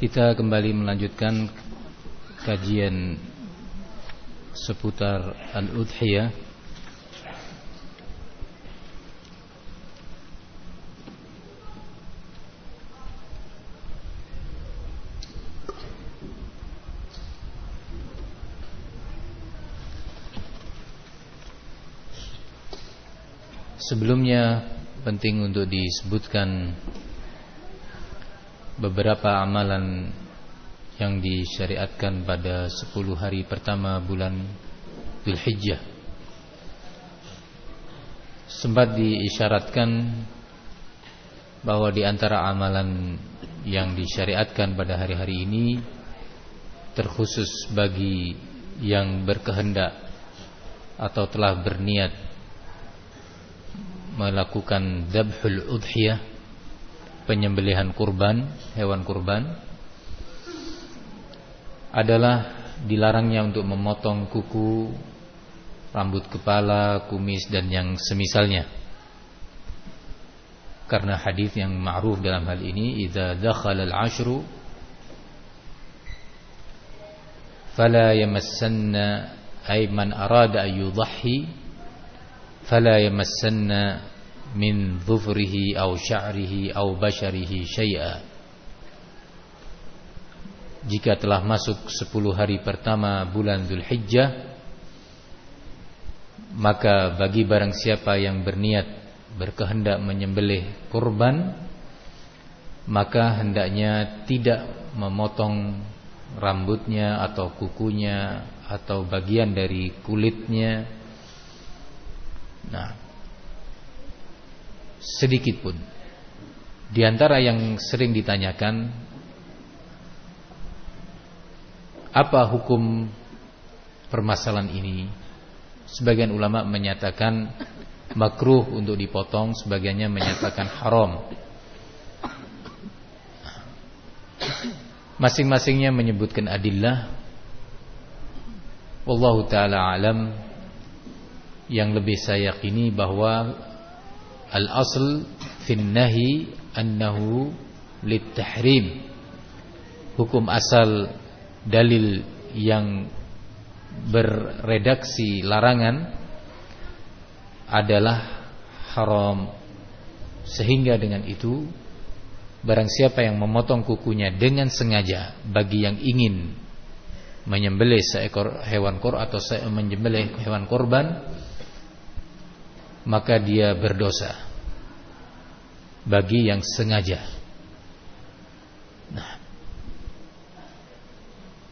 Kita kembali melanjutkan kajian seputar al-udhiyah. Sebelumnya penting untuk disebutkan beberapa amalan yang disyariatkan pada 10 hari pertama bulan Dzulhijjah. Sempat diisyaratkan bahwa di antara amalan yang disyariatkan pada hari-hari ini terkhusus bagi yang berkehendak atau telah berniat melakukan dabhul udhiyah penyembelihan kurban hewan kurban adalah dilarangnya untuk memotong kuku rambut kepala kumis dan yang semisalnya. Karena hadis yang ma'ruf dalam hal ini idza dakhala al-ashru fala yamassanna ay man arada an yudhhi fala yamassanna min dhufrihi aw sya'rihi aw basharihi syai'a. Jika telah masuk 10 hari pertama bulan Dzulhijjah maka bagi barang siapa yang berniat berkehendak menyembelih kurban maka hendaknya tidak memotong rambutnya atau kukunya atau bagian dari kulitnya. Nah sedikit pun. Di antara yang sering ditanyakan apa hukum permasalahan ini? Sebagian ulama menyatakan makruh untuk dipotong, sebagiannya menyatakan haram. Masing-masingnya menyebutkan adillah. Wallahu taala alam yang lebih saya yakini bahwa Al-asl fin nahi annahu litahrim. Hukum asal dalil yang berredaksi larangan adalah haram. Sehingga dengan itu barang siapa yang memotong kukunya dengan sengaja bagi yang ingin menyembelih seekor hewan kor atau menyembelih hewan korban maka dia berdosa bagi yang sengaja. Nah,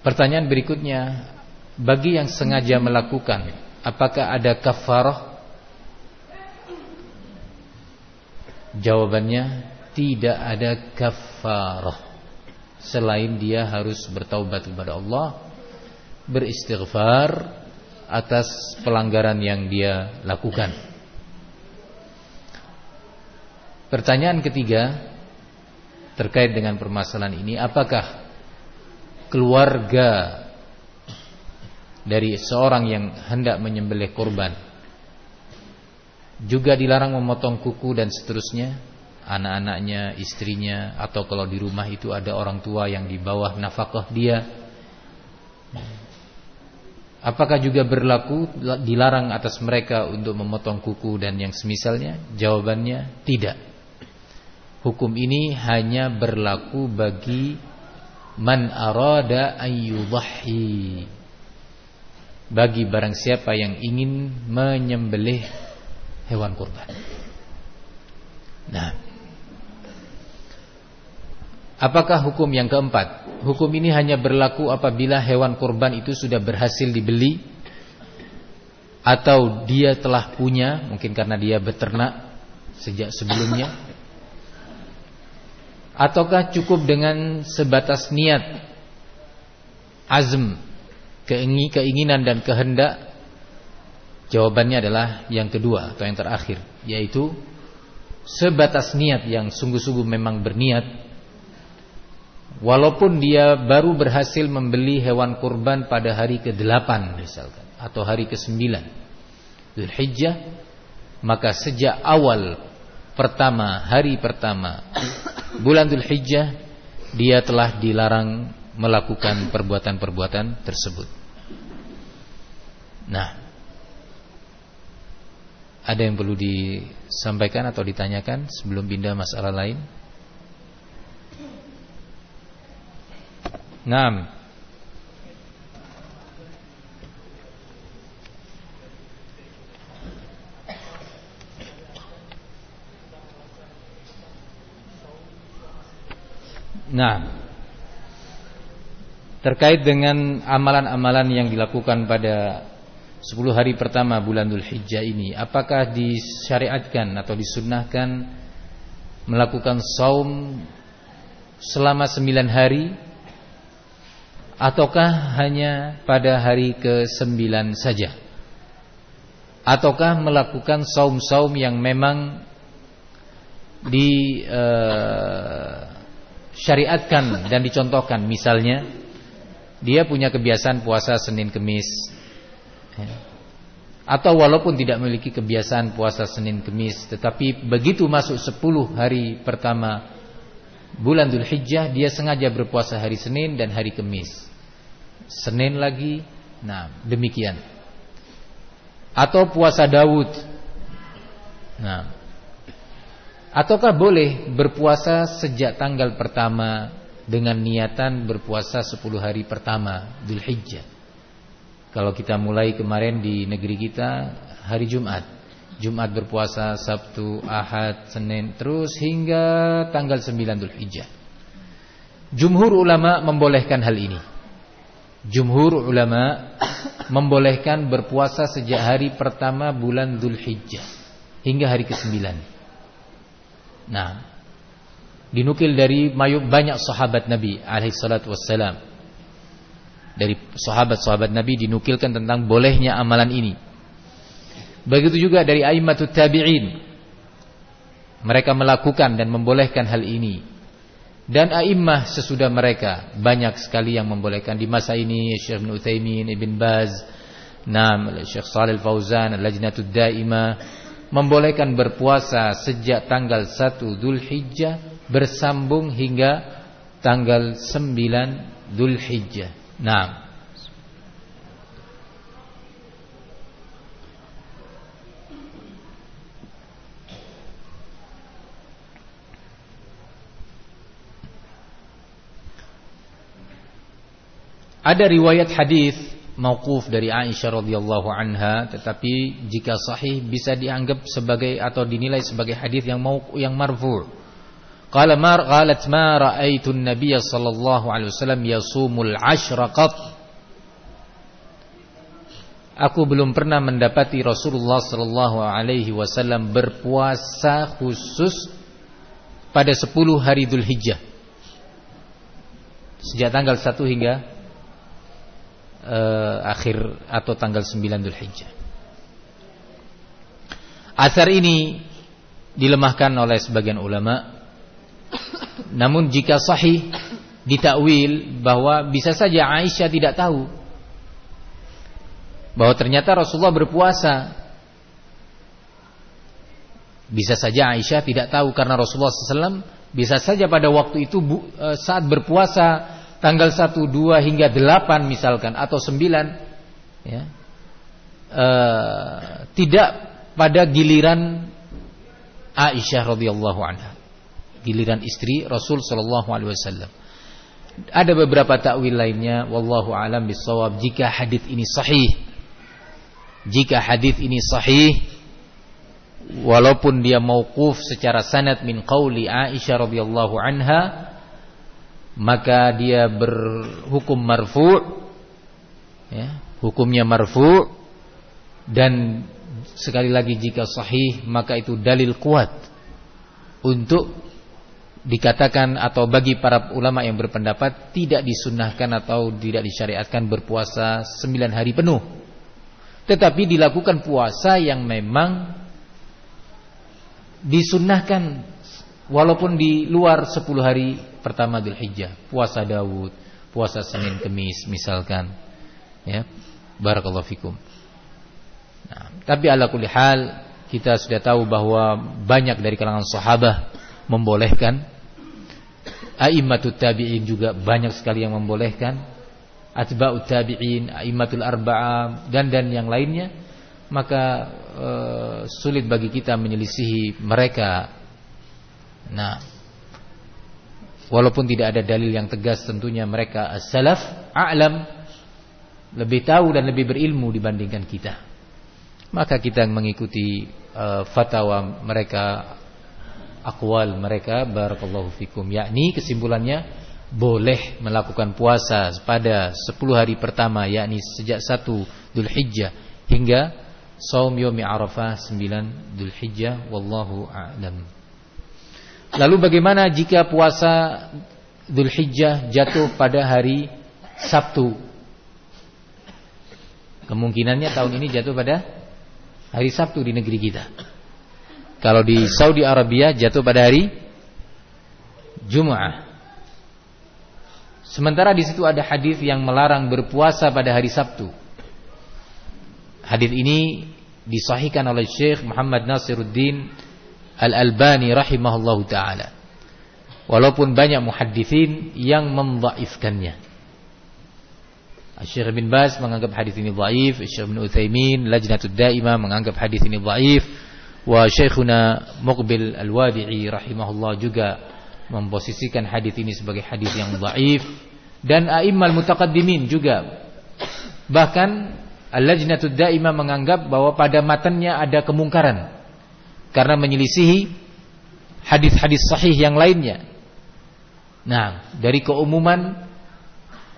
pertanyaan berikutnya, bagi yang sengaja melakukan, apakah ada kafarah? Jawabannya tidak ada kafarah selain dia harus bertaubat kepada Allah, beristighfar atas pelanggaran yang dia lakukan. Pertanyaan ketiga terkait dengan permasalahan ini, apakah keluarga dari seorang yang hendak menyembelih korban juga dilarang memotong kuku dan seterusnya, anak-anaknya, istrinya, atau kalau di rumah itu ada orang tua yang di bawah nafkah dia. Apakah juga berlaku dilarang atas mereka untuk memotong kuku dan yang semisalnya? Jawabannya tidak. Hukum ini hanya berlaku bagi man arada ayyudhahi. Bagi barang siapa yang ingin menyembelih hewan kurban. Nah, apakah hukum yang keempat? Hukum ini hanya berlaku apabila hewan kurban itu sudah berhasil dibeli atau dia telah punya, mungkin karena dia beternak sejak sebelumnya ataukah cukup dengan sebatas niat azm keinginan dan kehendak? Jawabannya adalah yang kedua atau yang terakhir yaitu sebatas niat yang sungguh-sungguh memang berniat. Walaupun dia baru berhasil membeli hewan kurban pada hari ke-8 misalkan atau hari ke-9 Dzulhijjah maka sejak awal pertama hari pertama bulan Dzulhijjah dia telah dilarang melakukan perbuatan-perbuatan tersebut. Nah, ada yang perlu disampaikan atau ditanyakan sebelum pindah masalah lain? Naam. Nah, terkait dengan amalan-amalan yang dilakukan pada 10 hari pertama bulan Dhul Hijjah ini, apakah disyariatkan atau disunnahkan melakukan saum selama 9 hari ataukah hanya pada hari ke-9 saja? Ataukah melakukan saum-saum yang memang di uh, syariatkan dan dicontohkan. Misalnya dia punya kebiasaan puasa Senin Kemis. Ya. atau walaupun tidak memiliki kebiasaan puasa Senin Kemis tetapi begitu masuk 10 hari pertama bulan Dhul Hijjah dia sengaja berpuasa hari Senin dan hari Kemis. Senin lagi nah demikian. Atau puasa Daud nah Ataukah boleh berpuasa sejak tanggal pertama dengan niatan berpuasa 10 hari pertama Dhul Hijjah. Kalau kita mulai kemarin di negeri kita hari Jumat. Jumat berpuasa Sabtu, Ahad, Senin terus hingga tanggal 9 Dhul Hijjah. Jumhur ulama membolehkan hal ini. Jumhur ulama membolehkan berpuasa sejak hari pertama bulan Dhul Hijjah hingga hari ke-9. Nah, dinukil dari banyak sahabat Nabi alaihi salatu wassalam. Dari sahabat-sahabat Nabi dinukilkan tentang bolehnya amalan ini. Begitu juga dari aimatut tabi'in. Mereka melakukan dan membolehkan hal ini. Dan a'immah sesudah mereka banyak sekali yang membolehkan di masa ini Syekh Ibn Utsaimin, Ibn Baz, Nam, Syekh Shalih Fauzan, Al-Lajnatud Daimah membolehkan berpuasa sejak tanggal 1 Dhul Hijjah bersambung hingga tanggal 9 Dhul Hijjah. Nah. Ada riwayat hadis mauquf dari Aisyah radhiyallahu anha tetapi jika sahih bisa dianggap sebagai atau dinilai sebagai hadis yang mau yang marfu. Qala mar qalat ma raaitu an-nabiy sallallahu alaihi wasallam yasumul ashra qat. Aku belum pernah mendapati Rasulullah sallallahu alaihi wasallam berpuasa khusus pada 10 hari Dzulhijjah. Sejak tanggal 1 hingga uh, akhir atau tanggal 9 Dhul Hijjah. Asar ini dilemahkan oleh sebagian ulama. Namun jika sahih ditakwil bahwa bisa saja Aisyah tidak tahu bahwa ternyata Rasulullah berpuasa. Bisa saja Aisyah tidak tahu karena Rasulullah SAW bisa saja pada waktu itu eh, saat berpuasa tanggal 1, 2 hingga 8 misalkan atau 9 ya. E, tidak pada giliran Aisyah radhiyallahu anha. Giliran istri Rasul sallallahu alaihi wasallam. Ada beberapa takwil lainnya wallahu alam bisawab jika hadis ini sahih. Jika hadis ini sahih walaupun dia mauquf secara sanad min qauli Aisyah radhiyallahu anha maka dia berhukum marfu ya, hukumnya marfu dan sekali lagi jika sahih maka itu dalil kuat untuk dikatakan atau bagi para ulama yang berpendapat tidak disunahkan atau tidak disyariatkan berpuasa 9 hari penuh. Tetapi dilakukan puasa yang memang disunnahkan walaupun di luar 10 hari pertama Dhul Hijjah, puasa Dawud, puasa Senin Kemis misalkan. Ya. Barakallahu fikum. Nah, tapi ala kulli hal kita sudah tahu bahwa banyak dari kalangan sahabat membolehkan A'immatut tabi'in juga banyak sekali yang membolehkan. Atba'ut tabi'in, a'immatul arba'ah dan dan yang lainnya. Maka e, sulit bagi kita menyelisihi mereka. Nah, walaupun tidak ada dalil yang tegas tentunya mereka as-salaf a'lam lebih tahu dan lebih berilmu dibandingkan kita. Maka kita mengikuti uh, fatwa mereka akwal mereka barakallahu fikum yakni kesimpulannya boleh melakukan puasa pada 10 hari pertama yakni sejak 1 Dzulhijjah hingga saum yaumi Arafah 9 Dzulhijjah wallahu a'lam. Lalu bagaimana jika puasa Dzulhijjah jatuh pada hari Sabtu? Kemungkinannya tahun ini jatuh pada hari Sabtu di negeri kita. Kalau di Saudi Arabia jatuh pada hari Jumat. Sementara di situ ada hadis yang melarang berpuasa pada hari Sabtu. Hadis ini disahihkan oleh Syekh Muhammad Nasiruddin Al-Albani rahimahullahu taala. Walaupun banyak muhaddithin yang mendhaifkannya. Syekh bin Baz menganggap hadis ini dhaif, Syekh bin Utsaimin, Lajnatud Daimah menganggap hadis ini dhaif Wa Syekhuna Muqbil Al-Wadi'i rahimahullah juga memposisikan hadis ini sebagai hadis yang dhaif dan a'immal mutaqaddimin juga. Bahkan Al-Lajnatud Daimah menganggap bahwa pada matanya ada kemungkaran karena menyelisihi hadis-hadis sahih yang lainnya. Nah, dari keumuman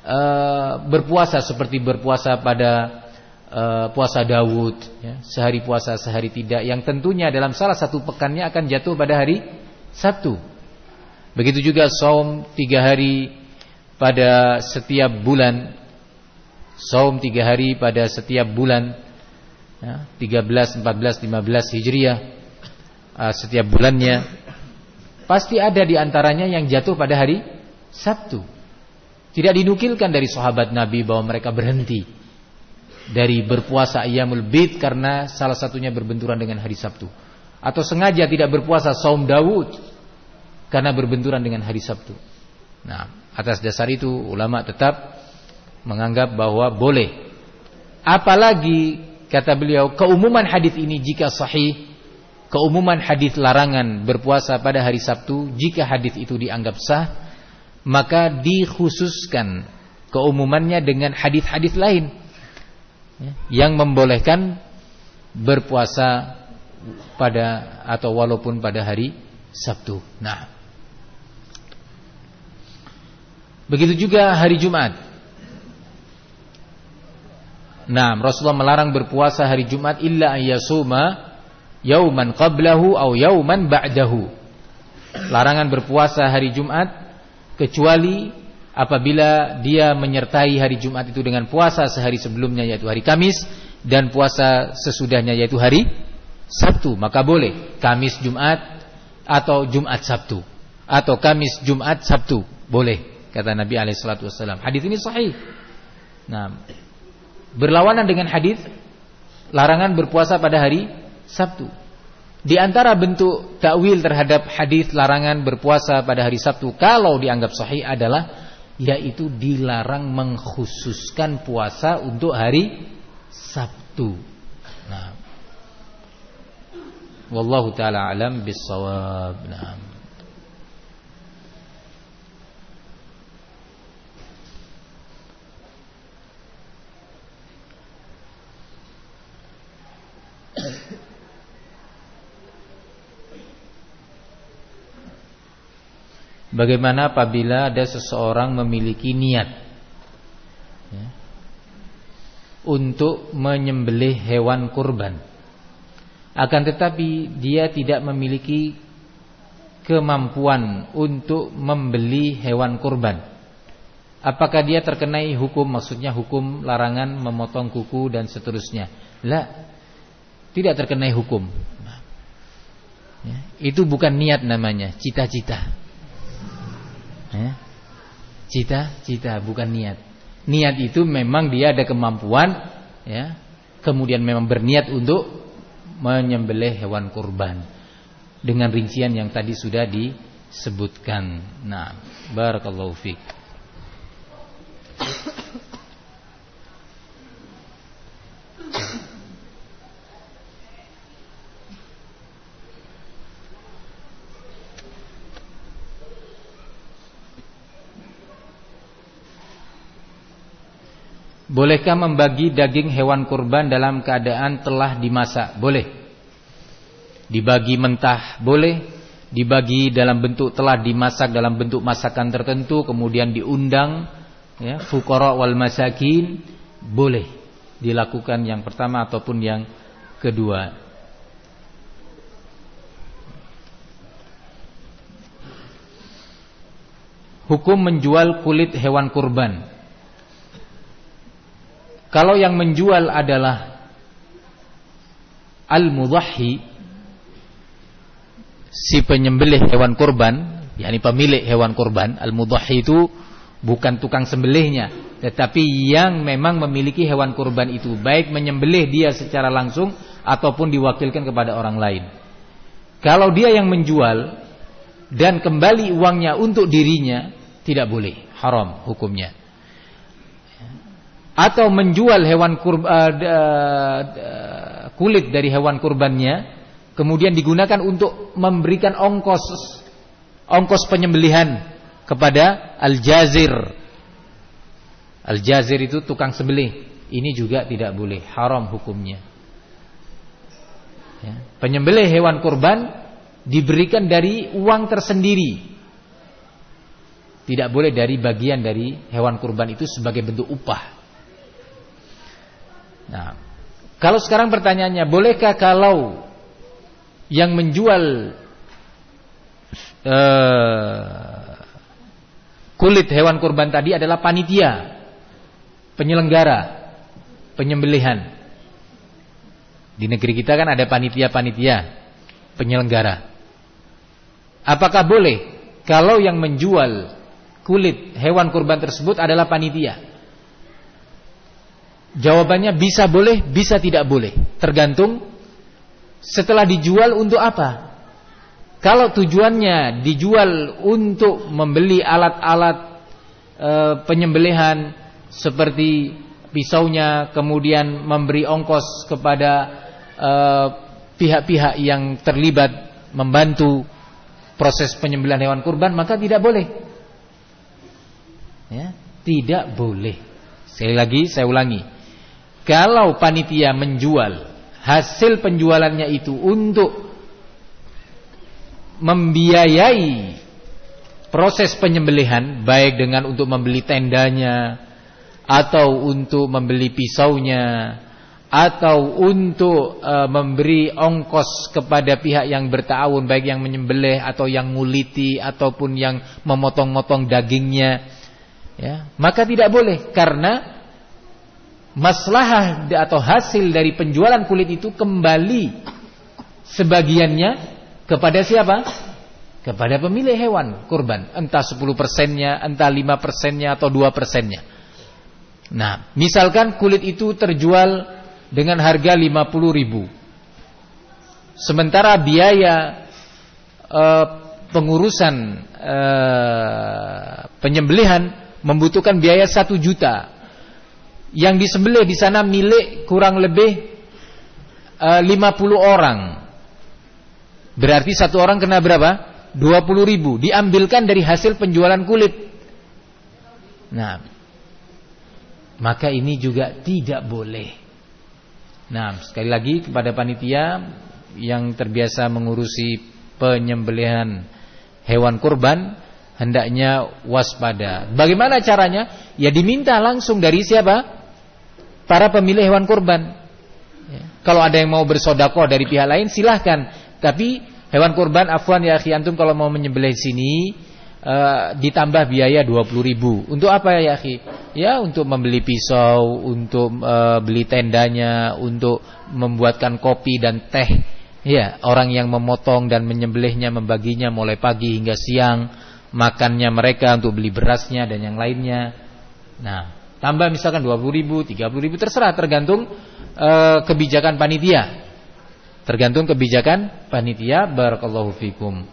uh, berpuasa seperti berpuasa pada uh, puasa Dawud ya, sehari puasa sehari tidak yang tentunya dalam salah satu pekannya akan jatuh pada hari Sabtu. Begitu juga saum tiga hari pada setiap bulan. Saum tiga hari pada setiap bulan ya, 13, 14, 15 Hijriah uh, setiap bulannya pasti ada di antaranya yang jatuh pada hari Sabtu tidak dinukilkan dari sahabat Nabi bahwa mereka berhenti dari berpuasa ayyamul bid karena salah satunya berbenturan dengan hari Sabtu atau sengaja tidak berpuasa saum Dawud karena berbenturan dengan hari Sabtu. Nah, atas dasar itu ulama tetap menganggap bahwa boleh. Apalagi kata beliau keumuman hadis ini jika sahih, keumuman hadis larangan berpuasa pada hari Sabtu jika hadis itu dianggap sah, maka dikhususkan keumumannya dengan hadis-hadis lain Ya, yang membolehkan berpuasa pada atau walaupun pada hari Sabtu. Nah, begitu juga hari Jumat. Nah, Rasulullah melarang berpuasa hari Jumat illa ayyasuma yauman qablahu au yauman ba'dahu. Larangan berpuasa hari Jumat kecuali apabila dia menyertai hari Jumat itu dengan puasa sehari sebelumnya yaitu hari Kamis dan puasa sesudahnya yaitu hari Sabtu. Maka boleh Kamis Jumat atau Jumat Sabtu. Atau Kamis Jumat Sabtu. Boleh kata Nabi alaihissalatu wassalam. Hadis ini sahih. Nah berlawanan dengan hadis larangan berpuasa pada hari Sabtu di antara bentuk takwil terhadap hadis larangan berpuasa pada hari Sabtu kalau dianggap sahih adalah yaitu dilarang mengkhususkan puasa untuk hari Sabtu. Nah. Wallahu taala alam bisawab. Nah. Bagaimana apabila ada seseorang memiliki niat ya, untuk menyembelih hewan kurban, akan tetapi dia tidak memiliki kemampuan untuk membeli hewan kurban. Apakah dia terkenai hukum maksudnya hukum larangan memotong kuku dan seterusnya? La, tidak terkenai hukum. Ya, itu bukan niat namanya, cita-cita. Ya. Cita-cita bukan niat. Niat itu memang dia ada kemampuan ya. Kemudian memang berniat untuk menyembelih hewan kurban dengan rincian yang tadi sudah di sebutkan. Nah, barakallahu fiik. Bolehkah membagi daging hewan kurban dalam keadaan telah dimasak? Boleh. Dibagi mentah boleh, dibagi dalam bentuk telah dimasak dalam bentuk masakan tertentu kemudian diundang ya, fuqara wal masakin boleh dilakukan yang pertama ataupun yang kedua. Hukum menjual kulit hewan kurban kalau yang menjual adalah al-mudahhi si penyembelih hewan kurban, yakni pemilik hewan kurban, al-mudahhi itu bukan tukang sembelihnya, tetapi yang memang memiliki hewan kurban itu, baik menyembelih dia secara langsung ataupun diwakilkan kepada orang lain. Kalau dia yang menjual dan kembali uangnya untuk dirinya, tidak boleh, haram hukumnya atau menjual hewan kurba, uh, uh, kulit dari hewan kurbannya kemudian digunakan untuk memberikan ongkos ongkos penyembelihan kepada al-jazir. Al-jazir itu tukang sembelih. Ini juga tidak boleh, haram hukumnya. Ya. Penyembelih hewan kurban diberikan dari uang tersendiri. Tidak boleh dari bagian dari hewan kurban itu sebagai bentuk upah. Nah, kalau sekarang pertanyaannya, bolehkah kalau yang menjual uh, kulit hewan kurban tadi adalah panitia, penyelenggara, penyembelihan. Di negeri kita kan ada panitia-panitia, penyelenggara. Apakah boleh kalau yang menjual kulit hewan kurban tersebut adalah panitia? Jawabannya bisa boleh, bisa tidak boleh. Tergantung setelah dijual untuk apa. Kalau tujuannya dijual untuk membeli alat-alat e, penyembelihan seperti pisaunya, kemudian memberi ongkos kepada eh, pihak-pihak e, yang terlibat membantu proses penyembelihan hewan kurban, maka tidak boleh. Ya, tidak boleh. Sekali lagi saya ulangi kalau panitia menjual hasil penjualannya itu untuk membiayai proses penyembelihan baik dengan untuk membeli tendanya atau untuk membeli pisaunya atau untuk e, memberi ongkos kepada pihak yang bertahun baik yang menyembelih atau yang nguliti ataupun yang memotong-motong dagingnya ya. Maka tidak boleh karena maslahah atau hasil dari penjualan kulit itu kembali sebagiannya kepada siapa? Kepada pemilik hewan kurban, entah 10 persennya, entah 5 persennya atau 2 persennya. Nah, misalkan kulit itu terjual dengan harga 50 ribu. Sementara biaya uh, pengurusan uh, penyembelihan membutuhkan biaya 1 juta yang disembelih di sana milik kurang lebih eh, uh, 50 orang. Berarti satu orang kena berapa? 20 ribu. Diambilkan dari hasil penjualan kulit. Nah, maka ini juga tidak boleh. Nah, sekali lagi kepada panitia yang terbiasa mengurusi penyembelihan hewan kurban, hendaknya waspada. Bagaimana caranya? Ya diminta langsung dari siapa? Para pemilik hewan kurban. Ya. Kalau ada yang mau bersodakoh dari pihak lain silahkan. Tapi hewan kurban afwan ya akhi kalau mau menyembelih sini uh, ditambah biaya 20 ribu. Untuk apa ya akhi? Ya untuk membeli pisau, untuk uh, beli tendanya, untuk membuatkan kopi dan teh. Ya, orang yang memotong dan menyembelihnya membaginya mulai pagi hingga siang, makannya mereka untuk beli berasnya dan yang lainnya. Nah, Tambah misalkan 20 ribu, 30 ribu terserah tergantung e, kebijakan panitia. Tergantung kebijakan panitia barakallahu fikum.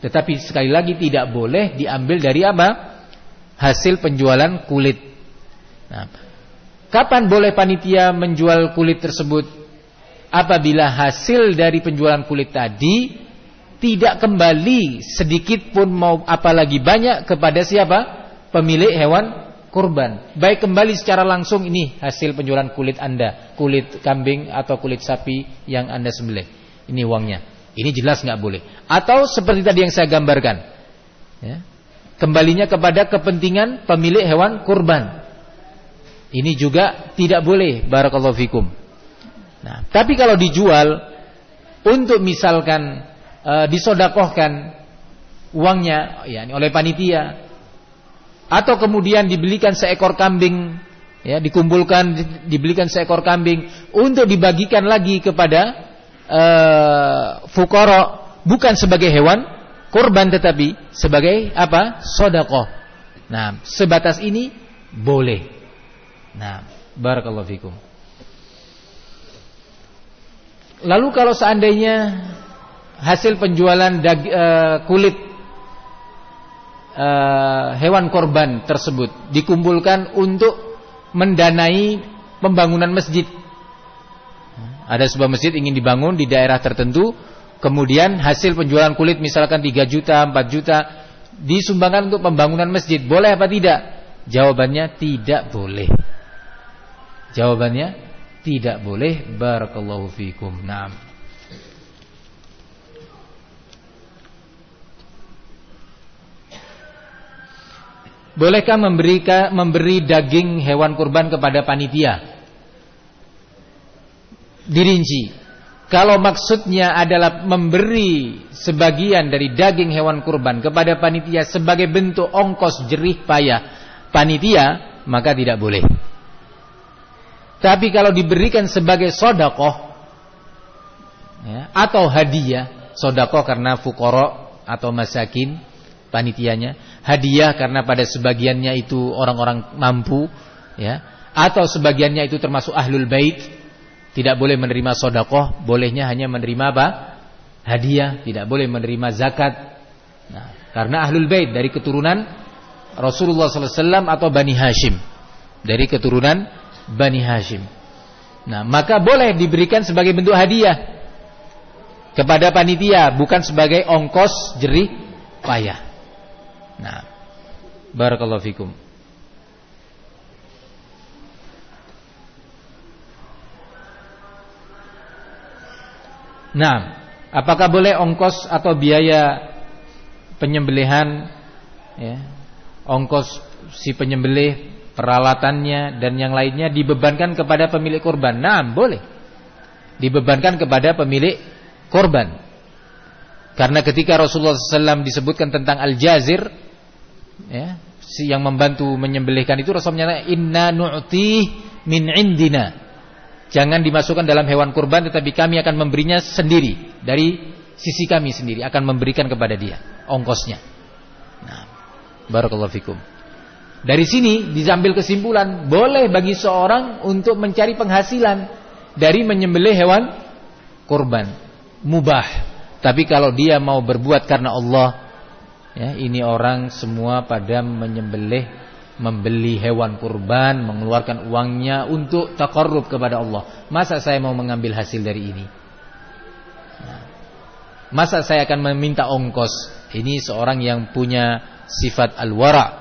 Tetapi sekali lagi tidak boleh diambil dari apa? Hasil penjualan kulit. Nah, kapan boleh panitia menjual kulit tersebut? Apabila hasil dari penjualan kulit tadi tidak kembali sedikit pun mau apalagi banyak kepada siapa? Pemilik hewan kurban. Baik kembali secara langsung ini hasil penjualan kulit Anda, kulit kambing atau kulit sapi yang Anda sembelih. Ini uangnya. Ini jelas nggak boleh. Atau seperti tadi yang saya gambarkan, ya, kembalinya kepada kepentingan pemilik hewan kurban. Ini juga tidak boleh. Barakallahu fikum. Nah, tapi kalau dijual untuk misalkan e, disodakohkan uangnya, ya, oleh panitia, atau kemudian dibelikan seekor kambing, ya, dikumpulkan, dibelikan seekor kambing untuk dibagikan lagi kepada uh, fukara bukan sebagai hewan kurban tetapi sebagai apa? sodakoh. Nah, sebatas ini boleh. Nah, barakallahu fikum. Lalu kalau seandainya hasil penjualan dag, uh, kulit uh, hewan korban tersebut dikumpulkan untuk mendanai pembangunan masjid ada sebuah masjid ingin dibangun di daerah tertentu, kemudian hasil penjualan kulit misalkan 3 juta, 4 juta disumbangkan untuk pembangunan masjid. Boleh apa tidak? Jawabannya tidak boleh. Jawabannya tidak boleh. Barakallahu fikum. Naam. Bolehkah memberi, memberi daging hewan kurban kepada panitia? dirinci. Kalau maksudnya adalah memberi sebagian dari daging hewan kurban kepada panitia sebagai bentuk ongkos jerih payah panitia, maka tidak boleh. Tapi kalau diberikan sebagai sodakoh ya, atau hadiah, sodakoh karena fukoro atau masakin panitianya, hadiah karena pada sebagiannya itu orang-orang mampu, ya, atau sebagiannya itu termasuk ahlul bait, tidak boleh menerima sodakoh, bolehnya hanya menerima apa? Hadiah, tidak boleh menerima zakat. Nah, karena ahlul bait dari keturunan Rasulullah SAW atau Bani Hashim, dari keturunan Bani Hashim. Nah, maka boleh diberikan sebagai bentuk hadiah kepada panitia, bukan sebagai ongkos jerih payah. Nah, barakallahu fikum. Nah, apakah boleh ongkos atau biaya penyembelihan ya, ongkos si penyembelih, peralatannya dan yang lainnya dibebankan kepada pemilik korban? Nah, boleh. Dibebankan kepada pemilik korban. Karena ketika Rasulullah SAW disebutkan tentang Al-Jazir ya, si yang membantu menyembelihkan itu Rasulullah inna nu'ti min indina Jangan dimasukkan dalam hewan kurban tetapi kami akan memberinya sendiri dari sisi kami sendiri akan memberikan kepada dia ongkosnya. Nah, barakallahu fikum. Dari sini diambil kesimpulan boleh bagi seorang untuk mencari penghasilan dari menyembelih hewan kurban mubah. Tapi kalau dia mau berbuat karena Allah ya ini orang semua pada menyembelih membeli hewan kurban, mengeluarkan uangnya untuk takarrub kepada Allah. Masa saya mau mengambil hasil dari ini? Nah, masa saya akan meminta ongkos? Ini seorang yang punya sifat al-wara.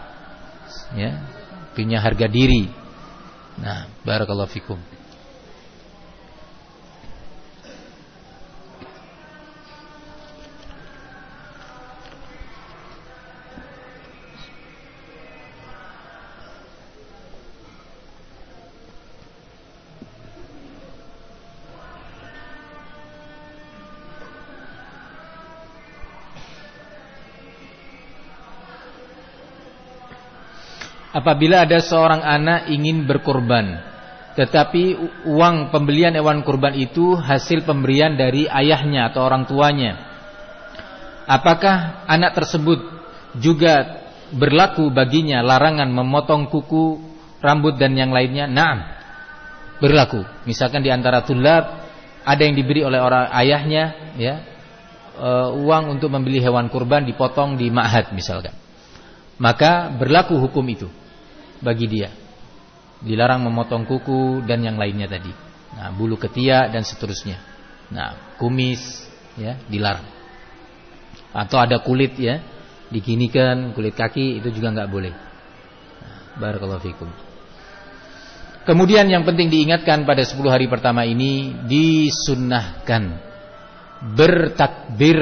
Ya, punya harga diri. Nah, barakallahu fikum. Apabila ada seorang anak ingin berkorban tetapi uang pembelian hewan kurban itu hasil pemberian dari ayahnya atau orang tuanya. Apakah anak tersebut juga berlaku baginya larangan memotong kuku rambut dan yang lainnya? Na'am berlaku. Misalkan di antara tulab ada yang diberi oleh orang ayahnya ya uh, uang untuk membeli hewan kurban dipotong di ma'had misalkan. Maka berlaku hukum itu bagi dia. Dilarang memotong kuku dan yang lainnya tadi. Nah, bulu ketiak dan seterusnya. Nah, kumis ya dilarang. Atau ada kulit ya, diginikan kulit kaki itu juga nggak boleh. Nah, barakallahu fikum. Kemudian yang penting diingatkan pada 10 hari pertama ini disunnahkan bertakbir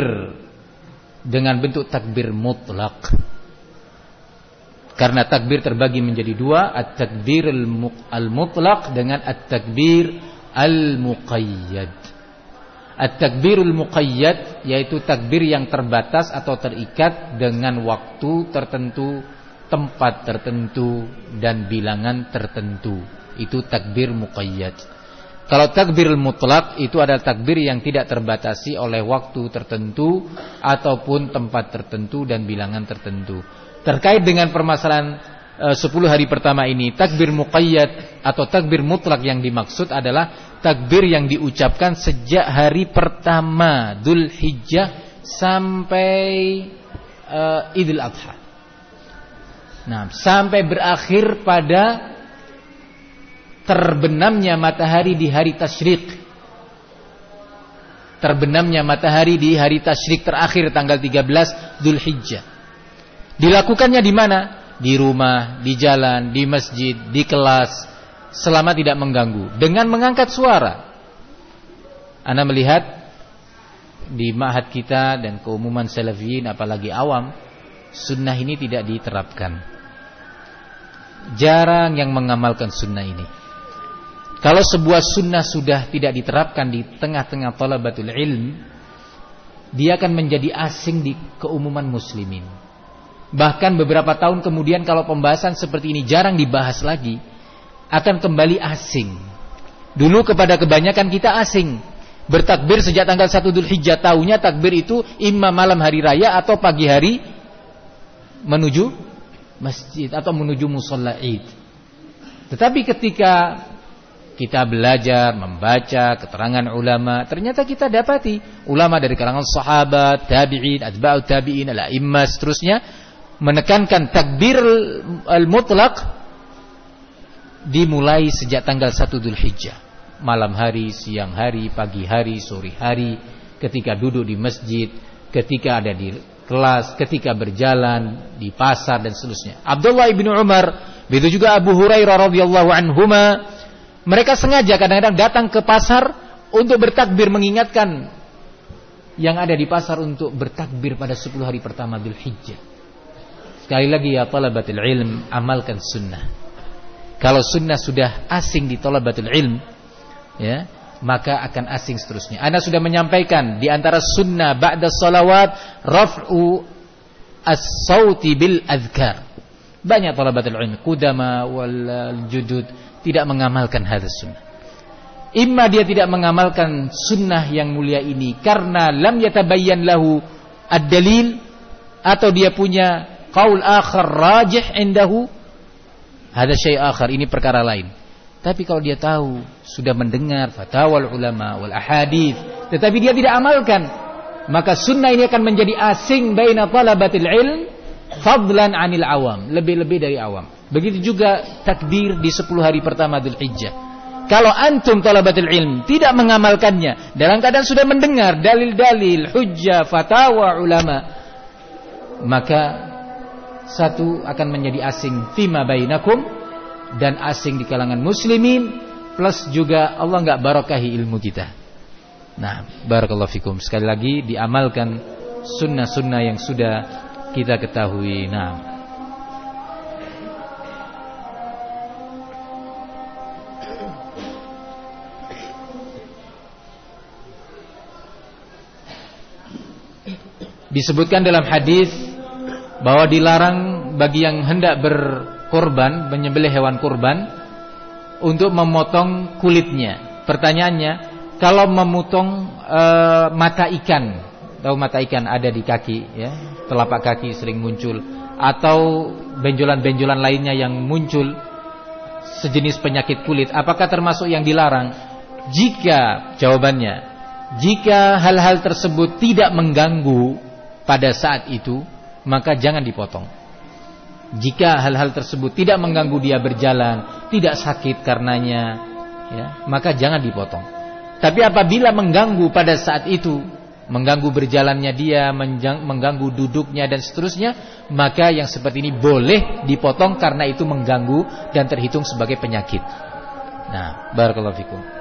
dengan bentuk takbir mutlak. Karena takbir terbagi menjadi dua, at-takbir al-mutlak dengan at-takbir al-muqayyad. At-takbirul muqayyad yaitu takbir yang terbatas atau terikat dengan waktu tertentu, tempat tertentu dan bilangan tertentu. Itu takbir muqayyad. Kalau takbir mutlak itu adalah takbir yang tidak terbatasi oleh waktu tertentu ataupun tempat tertentu dan bilangan tertentu. Terkait dengan permasalahan e, eh, 10 hari pertama ini, takbir muqayyad atau takbir mutlak yang dimaksud adalah takbir yang diucapkan sejak hari pertama Dhul Hijjah sampai e, Idul Adha. Nah, sampai berakhir pada terbenamnya matahari di hari tasyrik. Terbenamnya matahari di hari tasyrik terakhir tanggal 13 Dzulhijjah. Dilakukannya di mana? Di rumah, di jalan, di masjid, di kelas selama tidak mengganggu dengan mengangkat suara. Anda melihat di ma'had kita dan keumuman salafiyin apalagi awam sunnah ini tidak diterapkan. Jarang yang mengamalkan sunnah ini. Kalau sebuah sunnah sudah tidak diterapkan di tengah-tengah talabatul ilm, dia akan menjadi asing di keumuman muslimin. Bahkan beberapa tahun kemudian kalau pembahasan seperti ini jarang dibahas lagi, akan kembali asing. Dulu kepada kebanyakan kita asing. Bertakbir sejak tanggal 1 Dhul Hijjah tahunya takbir itu imam malam hari raya atau pagi hari menuju masjid atau menuju musola id. Tetapi ketika kita belajar, membaca keterangan ulama, ternyata kita dapati ulama dari kalangan sahabat, tabi'in, atba'ut tabi'in, al-a'immah seterusnya menekankan takbir al-mutlaq dimulai sejak tanggal 1 Dzulhijjah. Malam hari, siang hari, pagi hari, sore hari, ketika duduk di masjid, ketika ada di kelas, ketika berjalan di pasar dan seterusnya. Abdullah bin Umar, begitu juga Abu Hurairah radhiyallahu anhuma mereka sengaja kadang-kadang datang ke pasar untuk bertakbir mengingatkan yang ada di pasar untuk bertakbir pada 10 hari pertama Dhul Hijjah. Sekali lagi ya talabatul ilm, amalkan sunnah. Kalau sunnah sudah asing di talabatul ilm, ya, maka akan asing seterusnya. Anda sudah menyampaikan di antara sunnah ba'da salawat raf'u as-sauti bil adhkar. Banyak talabatul ilm, kudama wal judud tidak mengamalkan hadis sunnah. Imma dia tidak mengamalkan sunnah yang mulia ini karena lam yatabayyan lahu ad-dalil atau dia punya qaul akhar rajih indahu ada syai' akhar ini perkara lain. Tapi kalau dia tahu sudah mendengar fatwa ulama wal ahadith tetapi dia tidak amalkan maka sunnah ini akan menjadi asing baina talabatil ilm fadlan anil awam lebih-lebih dari awam Begitu juga takbir di 10 hari pertama Dhul Hijjah. Kalau antum talabatul ilm tidak mengamalkannya dalam keadaan sudah mendengar dalil-dalil, hujjah, fatwa ulama, maka satu akan menjadi asing fima bainakum dan asing di kalangan muslimin plus juga Allah nggak barokahi ilmu kita. Nah, barakallahu fikum. Sekali lagi diamalkan sunnah-sunnah yang sudah kita ketahui. Nah, disebutkan dalam hadis bahwa dilarang bagi yang hendak berkorban menyembelih hewan kurban untuk memotong kulitnya. Pertanyaannya, kalau memotong e, mata ikan, tahu mata ikan ada di kaki ya, telapak kaki sering muncul atau benjolan-benjolan lainnya yang muncul sejenis penyakit kulit, apakah termasuk yang dilarang? Jika jawabannya Jika hal-hal tersebut tidak mengganggu pada saat itu, maka jangan dipotong. Jika hal-hal tersebut tidak mengganggu dia berjalan, tidak sakit karenanya, ya, maka jangan dipotong. Tapi apabila mengganggu pada saat itu, mengganggu berjalannya dia, mengganggu duduknya dan seterusnya, maka yang seperti ini boleh dipotong karena itu mengganggu dan terhitung sebagai penyakit. Nah, barakallahu fikum.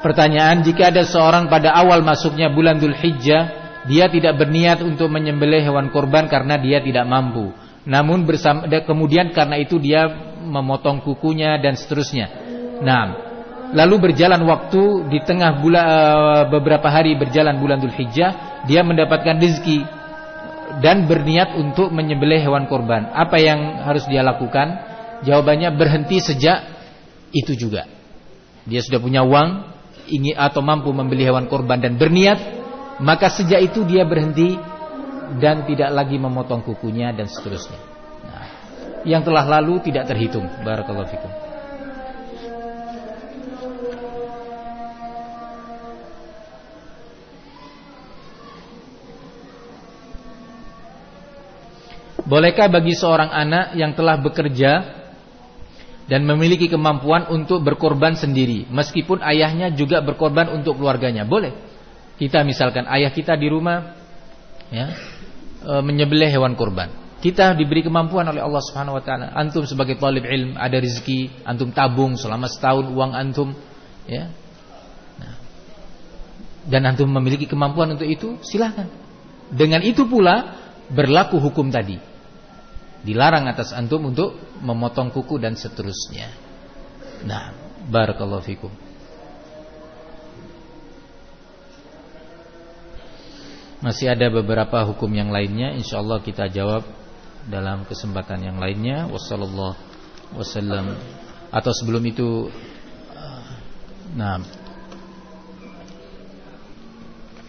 Pertanyaan, jika ada seorang pada awal masuknya bulan Dhul Hijjah dia tidak berniat untuk menyembelih hewan korban karena dia tidak mampu. Namun bersama, kemudian karena itu dia memotong kukunya dan seterusnya. Nah, lalu berjalan waktu di tengah bulan eh, beberapa hari berjalan bulan Dhul Hijjah, dia mendapatkan rezeki dan berniat untuk menyembelih hewan korban. Apa yang harus dia lakukan? Jawabannya berhenti sejak itu juga. Dia sudah punya uang, ingin atau mampu membeli hewan korban dan berniat maka sejak itu dia berhenti dan tidak lagi memotong kukunya dan seterusnya. Nah, yang telah lalu tidak terhitung. Barakallahu fikum. Bolehkah bagi seorang anak yang telah bekerja dan memiliki kemampuan untuk berkorban sendiri meskipun ayahnya juga berkorban untuk keluarganya? Boleh. Kita misalkan ayah kita di rumah ya, e, menyembelih hewan kurban. Kita diberi kemampuan oleh Allah Subhanahu wa taala. Antum sebagai talib ilm ada rezeki, antum tabung selama setahun uang antum ya. Nah, dan antum memiliki kemampuan untuk itu, silahkan. Dengan itu pula berlaku hukum tadi. Dilarang atas antum untuk memotong kuku dan seterusnya. Nah, barakallahu fikum. Masih ada beberapa hukum yang lainnya insyaallah kita jawab dalam kesempatan yang lainnya. Wassallallahu wasallam atau sebelum itu nah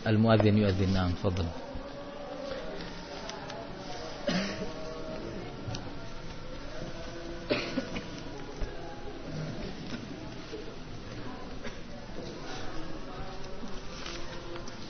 al-muadzin yuadzin na'am fadhal